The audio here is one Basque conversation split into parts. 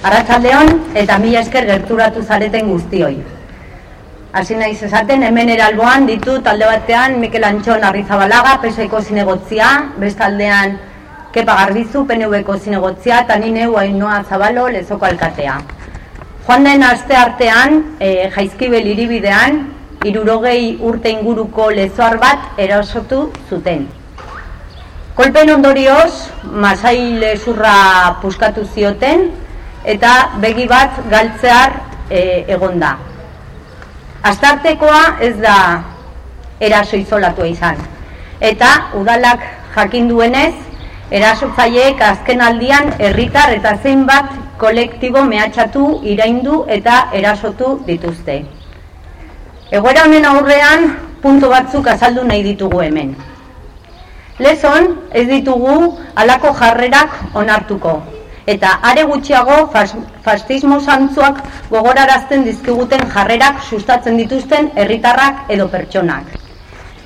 Arratsaldeon eta mila esker gerturatu zareten guztioi. Hasi naiz esaten hemen eralboan ditu talde batean Mikel Antxon Arrizabalaga PSeko zinegotzia, bestaldean Kepa Garbizu PNVko zinegotzia eta ni neu Ainoa Zabalo lezoko alkatea. Joan den aste artean, e, jaizkibel hiribidean, irurogei urte inguruko lezoar bat erasotu zuten. Kolpen ondorioz, masaile zurra puskatu zioten, eta begi bat galtzear e, egonda. Astartekoa ez da eraso izolatua izan. Eta udalak jakin duenez, erasotzaileek azken aldian herritar eta zenbat kolektibo mehatxatu, iraindu eta erasotu dituzte. Egoera honen aurrean puntu batzuk azaldu nahi ditugu hemen. Lezon ez ditugu alako jarrerak onartuko eta are gutxiago fascismo zantzuak gogorarazten dizkiguten jarrerak sustatzen dituzten herritarrak edo pertsonak.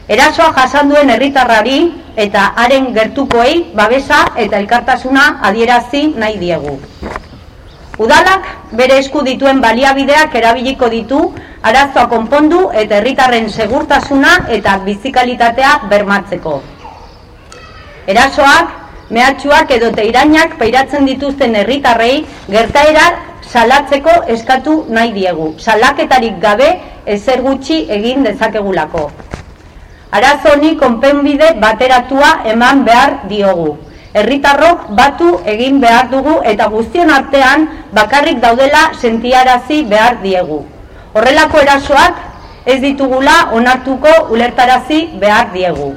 Erasoa jasan duen herritarrari eta haren gertukoei babesa eta elkartasuna adierazi nahi diegu. Udalak bere esku dituen baliabideak erabiliko ditu arazoa konpondu eta herritarren segurtasuna eta bizikalitatea bermatzeko. Erasoak mehatxuak edo teirainak peiratzen dituzten herritarrei gertaera salatzeko eskatu nahi diegu. Salaketarik gabe ezer gutxi egin dezakegulako. Arazo honi konpenbide bateratua eman behar diogu. Herritarrok batu egin behar dugu eta guztion artean bakarrik daudela sentiarazi behar diegu. Horrelako erasoak ez ditugula onartuko ulertarazi behar diegu.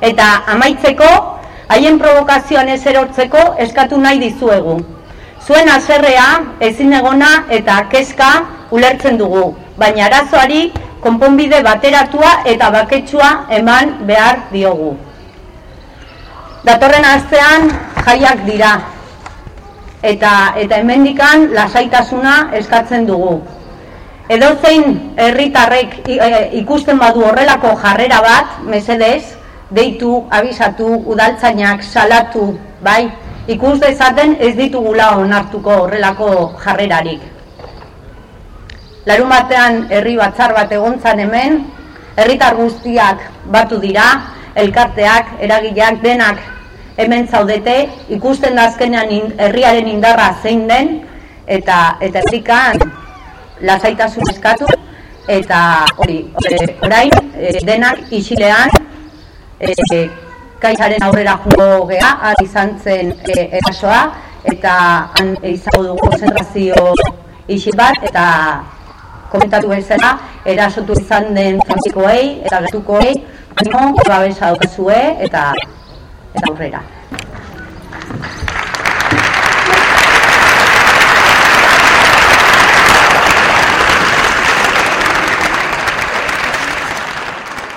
Eta amaitzeko haien provokazioan ez erortzeko eskatu nahi dizuegu. Zuen azerrea, ezin egona eta kezka ulertzen dugu, baina arazoari konponbide bateratua eta baketsua eman behar diogu. Datorren astean jaiak dira, eta, eta hemendikan lasaitasuna eskatzen dugu. Edo zein herritarrek ikusten badu horrelako jarrera bat, mesedez, deitu, abisatu, udaltzainak, salatu, bai, ikus dezaten ez ditugula onartuko horrelako jarrerarik. Larun batean herri batzar bat egontzan hemen, herritar guztiak batu dira, elkarteak, eragileak, denak hemen zaudete, ikusten da azkenean herriaren indarra zein den, eta eta herrikan lasaitasun eskatu, eta hori, orain, eh, denak isilean, e, kaizaren aurrera jungo geha, ari izan zen e, erasoa, eta han izango dugu konzentrazio isi bat, eta komentatu bezala, erasotu izan den frantzikoei eta gertukoei, baina babesa daukazue eta, eta aurrera.